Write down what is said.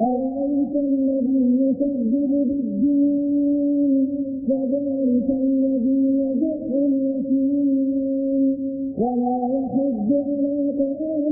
أرأيت الذي يكذب بالدين فذلك الذي يدعو اليتيم ولا يحب على طعام